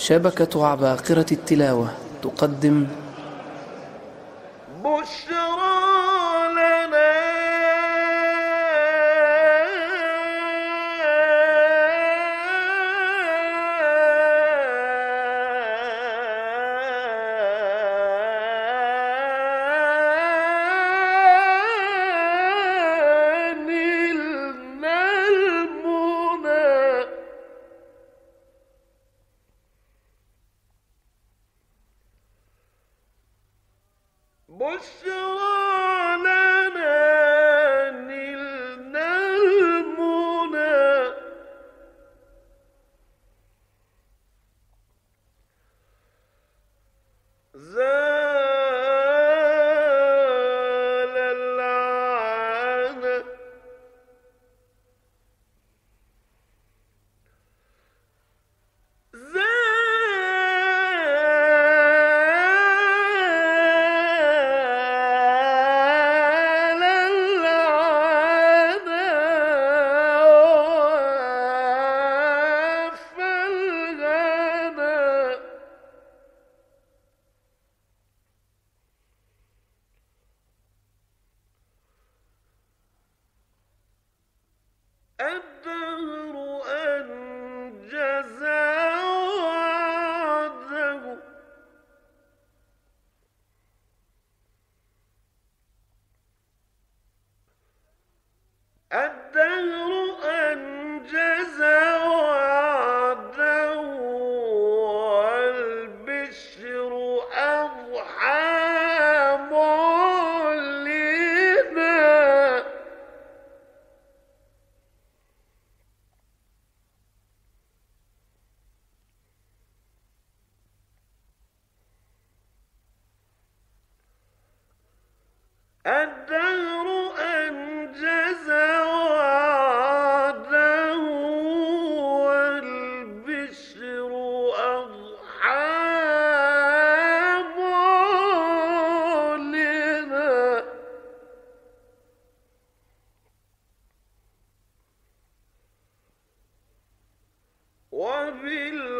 شبكة عباقرة التلاوة تقدم بشرى بشرى الدهر أنجز وعده. الدهر أنجز وعده والبشر أضحى وبالحبيب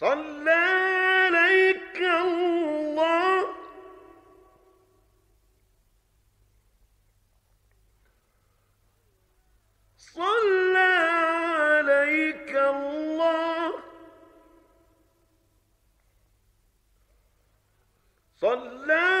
صلى عليك الله. صلى عليك الله. صلى